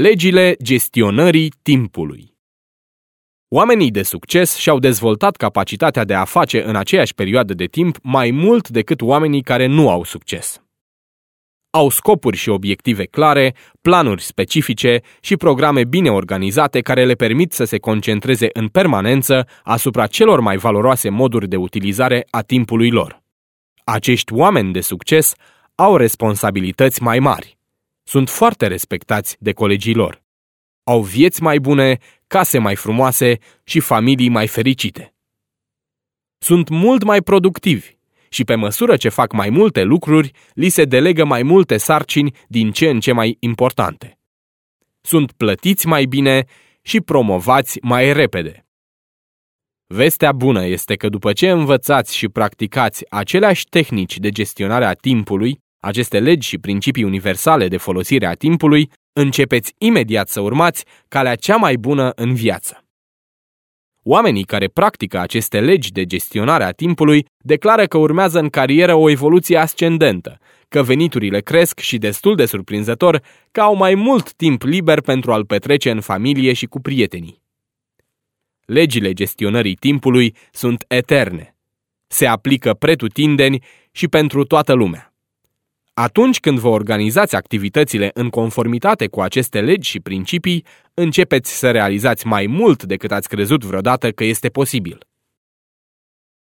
Legile gestionării timpului Oamenii de succes și-au dezvoltat capacitatea de a face în aceeași perioadă de timp mai mult decât oamenii care nu au succes. Au scopuri și obiective clare, planuri specifice și programe bine organizate care le permit să se concentreze în permanență asupra celor mai valoroase moduri de utilizare a timpului lor. Acești oameni de succes au responsabilități mai mari. Sunt foarte respectați de colegii lor. Au vieți mai bune, case mai frumoase și familii mai fericite. Sunt mult mai productivi și pe măsură ce fac mai multe lucruri, li se delegă mai multe sarcini din ce în ce mai importante. Sunt plătiți mai bine și promovați mai repede. Vestea bună este că după ce învățați și practicați aceleași tehnici de gestionare a timpului, aceste legi și principii universale de folosire a timpului, începeți imediat să urmați calea cea mai bună în viață. Oamenii care practică aceste legi de gestionare a timpului declară că urmează în carieră o evoluție ascendentă, că veniturile cresc și destul de surprinzător că au mai mult timp liber pentru a-l petrece în familie și cu prietenii. Legile gestionării timpului sunt eterne. Se aplică pretutindeni și pentru toată lumea. Atunci când vă organizați activitățile în conformitate cu aceste legi și principii, începeți să realizați mai mult decât ați crezut vreodată că este posibil.